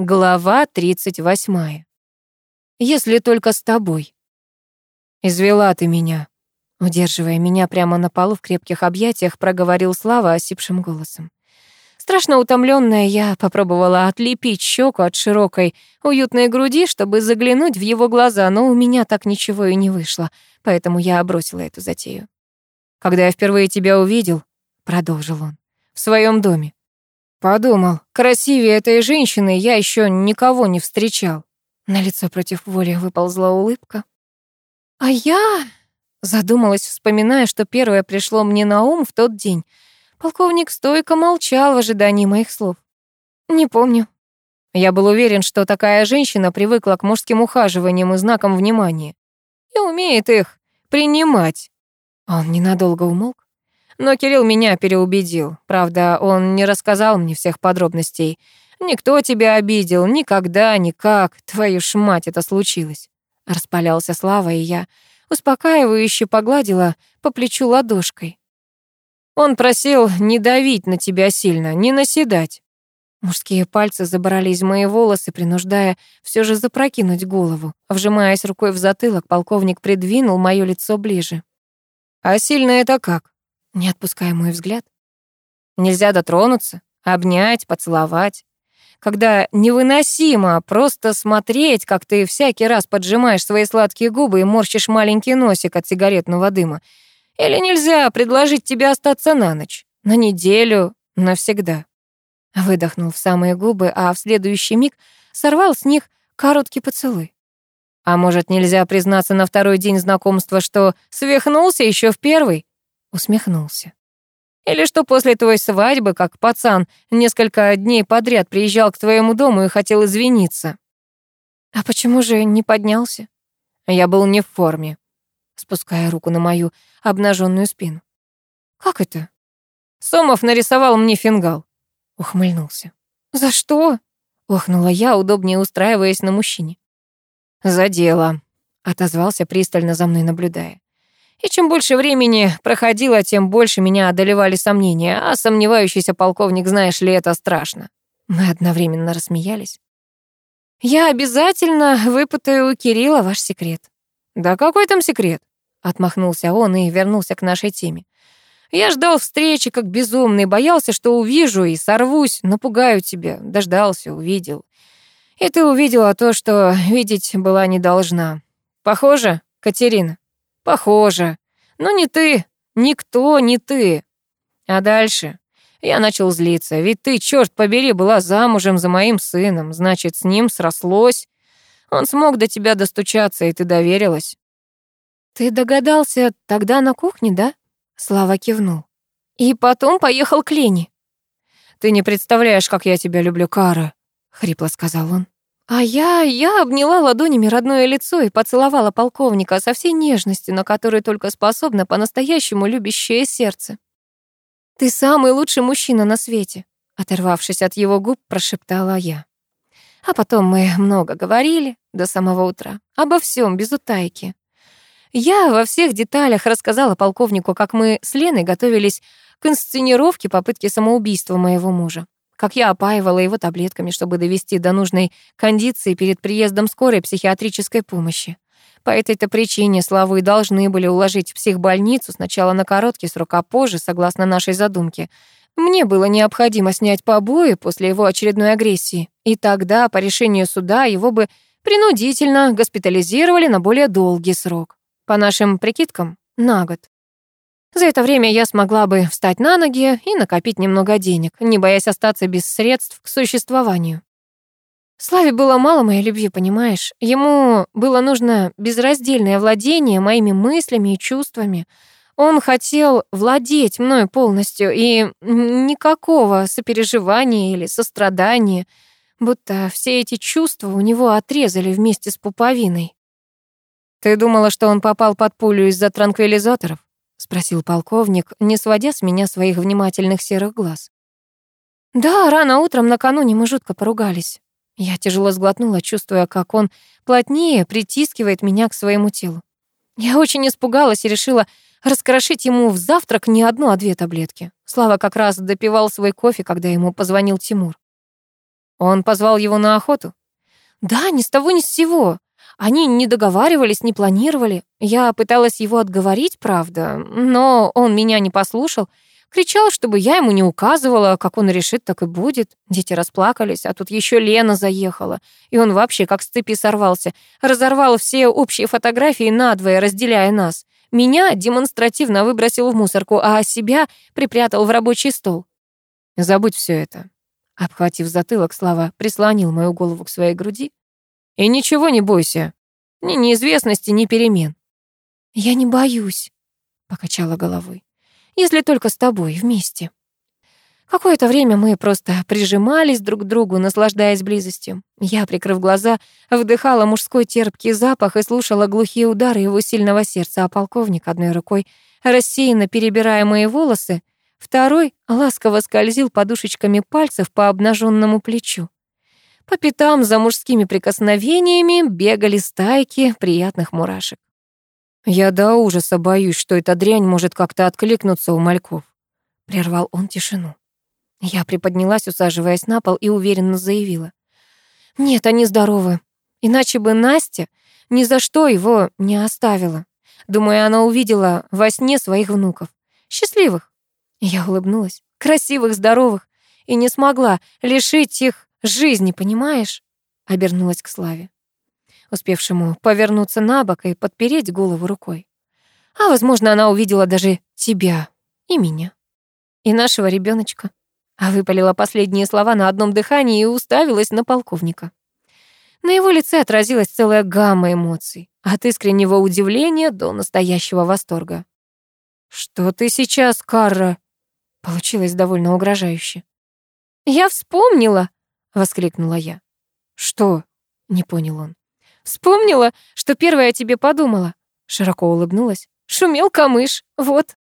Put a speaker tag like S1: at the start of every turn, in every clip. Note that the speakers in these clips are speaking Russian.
S1: Глава 38. Если только с тобой. Извела ты меня. Удерживая меня прямо на полу в крепких объятиях, проговорил Слава осипшим голосом. Страшно утомленная, я попробовала отлепить щеку от широкой, уютной груди, чтобы заглянуть в его глаза, но у меня так ничего и не вышло, поэтому я бросила эту затею. «Когда я впервые тебя увидел», — продолжил он, — «в своем доме, Подумал, красивее этой женщины я еще никого не встречал. На лицо против воли выползла улыбка. А я задумалась, вспоминая, что первое пришло мне на ум в тот день. Полковник стойко молчал в ожидании моих слов. Не помню. Я был уверен, что такая женщина привыкла к мужским ухаживаниям и знакам внимания. И умеет их принимать. Он ненадолго умолк, но Кирилл меня переубедил. Правда, он не рассказал мне всех подробностей. Никто тебя обидел, никогда, никак. Твою ж мать, это случилось. Распалялся Слава, и я успокаивающе погладила по плечу ладошкой. Он просил не давить на тебя сильно, не наседать. Мужские пальцы забрались в мои волосы, принуждая все же запрокинуть голову. Вжимаясь рукой в затылок, полковник придвинул моё лицо ближе. «А сильно это как?» Не отпуская мой взгляд. Нельзя дотронуться, обнять, поцеловать. Когда невыносимо просто смотреть, как ты всякий раз поджимаешь свои сладкие губы и морщишь маленький носик от сигаретного дыма. Или нельзя предложить тебе остаться на ночь, на неделю, навсегда. Выдохнул в самые губы, а в следующий миг сорвал с них короткий поцелуй. А может, нельзя признаться на второй день знакомства, что свихнулся еще в первый? Усмехнулся. Или что после твоей свадьбы, как пацан, несколько дней подряд приезжал к твоему дому и хотел извиниться. А почему же не поднялся? Я был не в форме, спуская руку на мою обнаженную спину. Как это? Сомов нарисовал мне фингал. Ухмыльнулся. За что? Охнула я, удобнее устраиваясь на мужчине. За дело, отозвался пристально за мной наблюдая. И чем больше времени проходило, тем больше меня одолевали сомнения, а сомневающийся полковник, знаешь ли, это страшно. Мы одновременно рассмеялись. «Я обязательно выпытаю у Кирилла ваш секрет». «Да какой там секрет?» — отмахнулся он и вернулся к нашей теме. «Я ждал встречи как безумный, боялся, что увижу и сорвусь, напугаю тебя. Дождался, увидел. И ты увидела то, что видеть была не должна. Похоже, Катерина?» Похоже. Но не ты, никто не ты. А дальше я начал злиться, ведь ты, черт побери, была замужем за моим сыном, значит, с ним срослось. Он смог до тебя достучаться, и ты доверилась. Ты догадался тогда на кухне, да? Слава кивнул. И потом поехал к Лене. Ты не представляешь, как я тебя люблю, Кара, хрипло сказал он. А я, я обняла ладонями родное лицо и поцеловала полковника со всей нежностью, на которую только способно по-настоящему любящее сердце. «Ты самый лучший мужчина на свете», — оторвавшись от его губ, прошептала я. А потом мы много говорили до самого утра, обо всем без утайки. Я во всех деталях рассказала полковнику, как мы с Леной готовились к инсценировке попытки самоубийства моего мужа как я опаивала его таблетками, чтобы довести до нужной кондиции перед приездом скорой психиатрической помощи. По этой-то причине Славу и должны были уложить в психбольницу сначала на короткий срок, а позже, согласно нашей задумке. Мне было необходимо снять побои после его очередной агрессии, и тогда, по решению суда, его бы принудительно госпитализировали на более долгий срок. По нашим прикидкам, на год. За это время я смогла бы встать на ноги и накопить немного денег, не боясь остаться без средств к существованию. Славе было мало моей любви, понимаешь? Ему было нужно безраздельное владение моими мыслями и чувствами. Он хотел владеть мной полностью, и никакого сопереживания или сострадания, будто все эти чувства у него отрезали вместе с пуповиной. Ты думала, что он попал под пулю из-за транквилизаторов? — спросил полковник, не сводя с меня своих внимательных серых глаз. «Да, рано утром накануне мы жутко поругались. Я тяжело сглотнула, чувствуя, как он плотнее притискивает меня к своему телу. Я очень испугалась и решила раскрошить ему в завтрак не одну, а две таблетки. Слава как раз допивал свой кофе, когда ему позвонил Тимур. Он позвал его на охоту? Да, ни с того ни с сего. Они не договаривались, не планировали. Я пыталась его отговорить, правда, но он меня не послушал. Кричал, чтобы я ему не указывала, как он решит, так и будет. Дети расплакались, а тут еще Лена заехала. И он вообще как с цепи сорвался. Разорвал все общие фотографии надвое, разделяя нас. Меня демонстративно выбросил в мусорку, а себя припрятал в рабочий стол. Забудь все это. Обхватив затылок, Слава прислонил мою голову к своей груди. И ничего не бойся. Ни неизвестности, ни перемен. Я не боюсь, покачала головой если только с тобой вместе. Какое-то время мы просто прижимались друг к другу, наслаждаясь близостью. Я, прикрыв глаза, вдыхала мужской терпкий запах и слушала глухие удары его сильного сердца, а полковник одной рукой, рассеянно перебирая мои волосы, второй ласково скользил подушечками пальцев по обнаженному плечу. По пятам за мужскими прикосновениями бегали стайки приятных мурашек. «Я до ужаса боюсь, что эта дрянь может как-то откликнуться у мальков», — прервал он тишину. Я приподнялась, усаживаясь на пол, и уверенно заявила. «Нет, они здоровы. Иначе бы Настя ни за что его не оставила. Думаю, она увидела во сне своих внуков. Счастливых». Я улыбнулась. «Красивых, здоровых. И не смогла лишить их жизни, понимаешь?» Обернулась к Славе успевшему повернуться на бок и подпереть голову рукой. А, возможно, она увидела даже тебя и меня, и нашего ребеночка. А выпалила последние слова на одном дыхании и уставилась на полковника. На его лице отразилась целая гамма эмоций, от искреннего удивления до настоящего восторга. «Что ты сейчас, Карра?» Получилось довольно угрожающе. «Я вспомнила!» — воскликнула я. «Что?» — не понял он. Вспомнила, что первая тебе подумала. Широко улыбнулась. Шумел камыш, вот.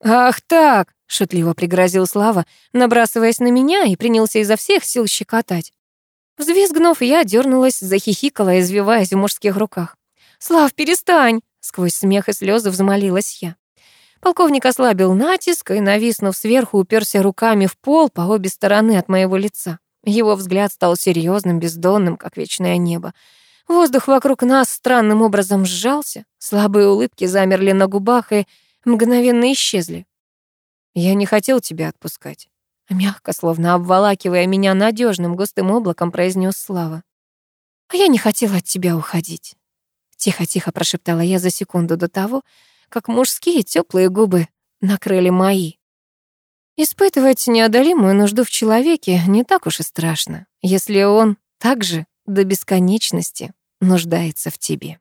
S1: Ах так, шутливо пригрозил Слава, набрасываясь на меня и принялся изо всех сил щекотать. Взвизгнув, я дернулась, захихикала, извиваясь в мужских руках. «Слав, перестань!» — сквозь смех и слезы взмолилась я. Полковник ослабил натиск и, нависнув сверху, уперся руками в пол по обе стороны от моего лица. Его взгляд стал серьезным, бездонным, как вечное небо. Воздух вокруг нас странным образом сжался, слабые улыбки замерли на губах и мгновенно исчезли. Я не хотел тебя отпускать. Мягко, словно обволакивая меня надежным густым облаком, произнес Слава. А я не хотела от тебя уходить. Тихо-тихо прошептала я за секунду до того, как мужские теплые губы накрыли мои. Испытывать неодолимую нужду в человеке не так уж и страшно, если он также до бесконечности нуждается в тебе.